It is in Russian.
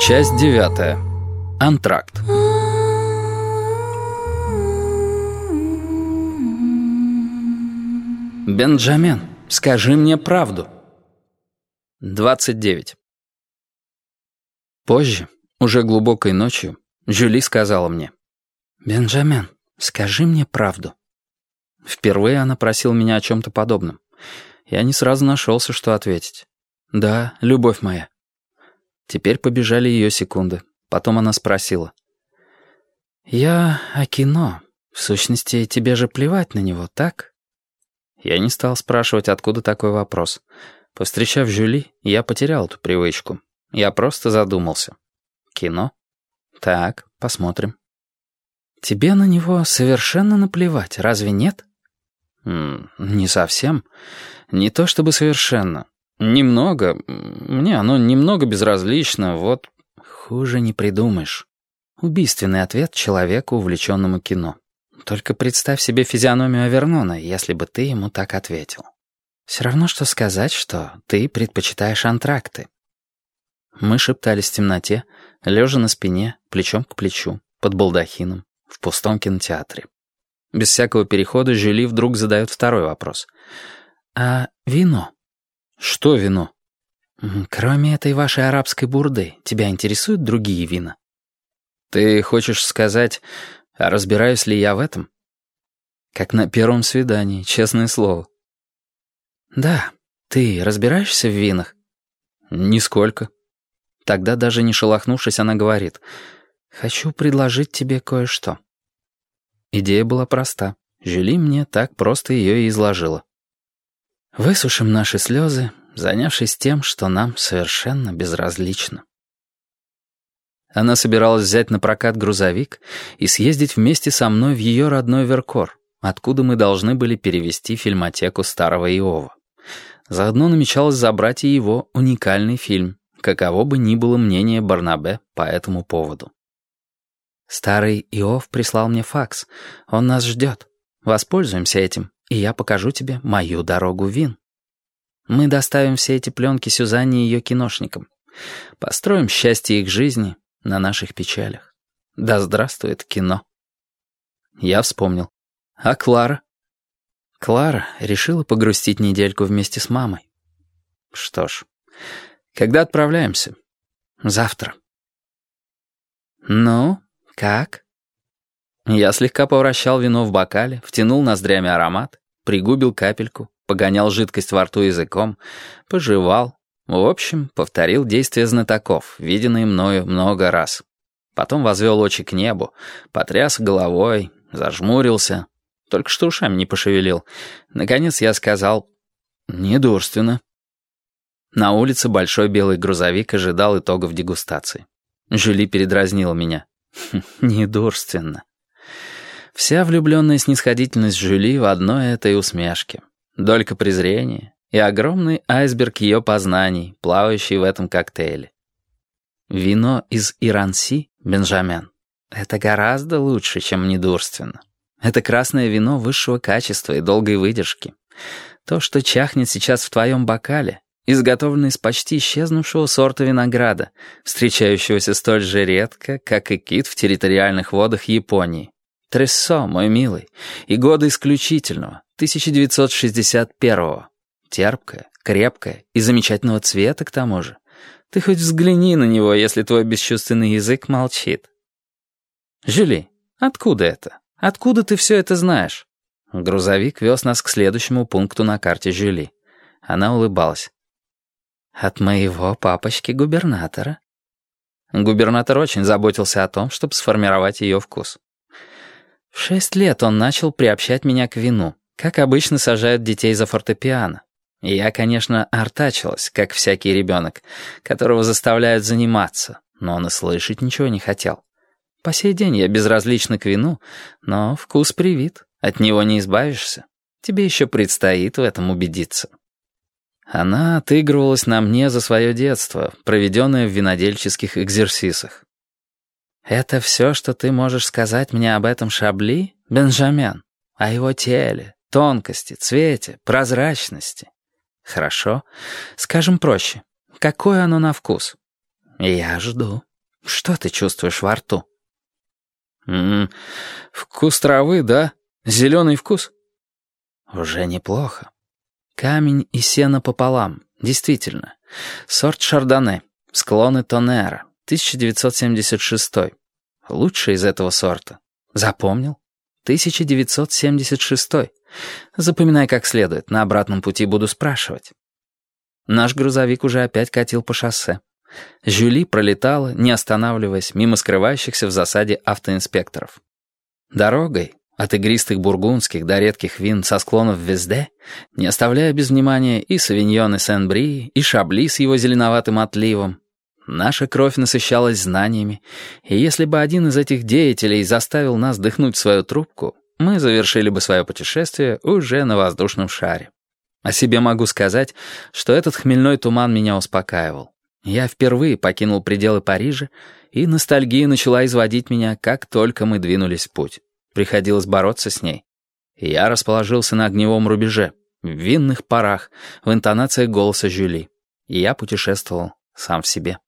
Часть девятая. Антракт. Бенджамен, скажи мне правду. 29. Позже, уже глубокой ночью, Жюли сказала мне. «Бенджамен, скажи мне правду». Впервые она просила меня о чем-то подобном. Я не сразу нашелся, что ответить. «Да, любовь моя, Теперь побежали ее секунды. Потом она спросила. «Я о кино. В сущности, тебе же плевать на него, так?» Я не стал спрашивать, откуда такой вопрос. Повстречав Жюли, я потерял эту привычку. Я просто задумался. «Кино? Так, посмотрим». «Тебе на него совершенно наплевать, разве нет?» «Не совсем. Не то чтобы совершенно. «Немного. Мне оно немного безразлично, вот...» «Хуже не придумаешь». Убийственный ответ человеку, увлеченному кино. Только представь себе физиономию Авернона, если бы ты ему так ответил. Все равно, что сказать, что ты предпочитаешь антракты. Мы шептались в темноте, лежа на спине, плечом к плечу, под балдахином, в пустом кинотеатре. Без всякого перехода Жюли вдруг задает второй вопрос. «А вино?» «Что вино?» «Кроме этой вашей арабской бурды, тебя интересуют другие вина?» «Ты хочешь сказать, а разбираюсь ли я в этом?» «Как на первом свидании, честное слово». «Да, ты разбираешься в винах?» «Нисколько». Тогда, даже не шелохнувшись, она говорит, «Хочу предложить тебе кое-что». Идея была проста. Жюли мне так просто ее и изложила. Высушим наши слезы, занявшись тем, что нам совершенно безразлично. Она собиралась взять на прокат грузовик и съездить вместе со мной в ее родной Веркор, откуда мы должны были перевести фильмотеку старого Иова. Заодно намечалось забрать и его уникальный фильм, каково бы ни было мнение Барнабе по этому поводу. Старый Иов прислал мне факс. Он нас ждет. Воспользуемся этим и я покажу тебе мою дорогу вин. Мы доставим все эти пленки Сюзанне и ее киношникам. Построим счастье их жизни на наших печалях. Да здравствует кино. Я вспомнил. А Клара? Клара решила погрустить недельку вместе с мамой. Что ж, когда отправляемся? Завтра. Ну, как? Я слегка повращал вино в бокале, втянул ноздрями аромат пригубил капельку, погонял жидкость во рту языком, пожевал. В общем, повторил действия знатоков, виденные мною много раз. Потом возвел очи к небу, потряс головой, зажмурился. Только что ушами не пошевелил. Наконец я сказал «Недурственно». На улице большой белый грузовик ожидал итогов дегустации. Жюли передразнила меня. «Хм, «Недурственно». Вся влюбленная снисходительность Жюли в одной этой усмешке. Долька презрения и огромный айсберг ее познаний, плавающий в этом коктейле. Вино из Иранси, Бенджамен, это гораздо лучше, чем недурственно. Это красное вино высшего качества и долгой выдержки. То, что чахнет сейчас в твоем бокале, изготовлено из почти исчезнувшего сорта винограда, встречающегося столь же редко, как и кит в территориальных водах Японии. Трессо, мой милый, и года исключительного, 1961-го. Терпкое, крепкое и замечательного цвета к тому же. Ты хоть взгляни на него, если твой бесчувственный язык молчит. Жюли, откуда это? Откуда ты все это знаешь? Грузовик вез нас к следующему пункту на карте Жюли. Она улыбалась. От моего папочки-губернатора. Губернатор очень заботился о том, чтобы сформировать ее вкус. В шесть лет он начал приобщать меня к вину, как обычно сажают детей за фортепиано. Я, конечно, артачилась, как всякий ребенок, которого заставляют заниматься, но он и слышать ничего не хотел. По сей день я безразлична к вину, но вкус привит, от него не избавишься. Тебе еще предстоит в этом убедиться. Она отыгрывалась на мне за свое детство, проведенное в винодельческих экзерсисах. «Это все, что ты можешь сказать мне об этом Шабли, Бенджамен? О его теле, тонкости, цвете, прозрачности. Хорошо. Скажем проще. Какое оно на вкус? Я жду. Что ты чувствуешь во рту? М -м, вкус травы, да? Зеленый вкус? Уже неплохо. Камень и сено пополам. Действительно. Сорт Шардоне. Склоны Тонера. 1976. Лучший из этого сорта. Запомнил? 1976. Запоминай как следует, на обратном пути буду спрашивать. Наш грузовик уже опять катил по шоссе. Жюли пролетала, не останавливаясь, мимо скрывающихся в засаде автоинспекторов. Дорогой, от игристых бургундских до редких вин со склонов Везде, не оставляя без внимания и Савиньон и Сен-Бри, и Шабли с его зеленоватым отливом, наша кровь насыщалась знаниями, и если бы один из этих деятелей заставил нас дыхнуть свою трубку, мы завершили бы свое путешествие уже на воздушном шаре. О себе могу сказать, что этот хмельной туман меня успокаивал. Я впервые покинул пределы Парижа, и ностальгия начала изводить меня, как только мы двинулись в путь. Приходилось бороться с ней. я расположился на огневом рубеже, в винных парах, в интонациях голоса Жюли. И я путешествовал сам в себе.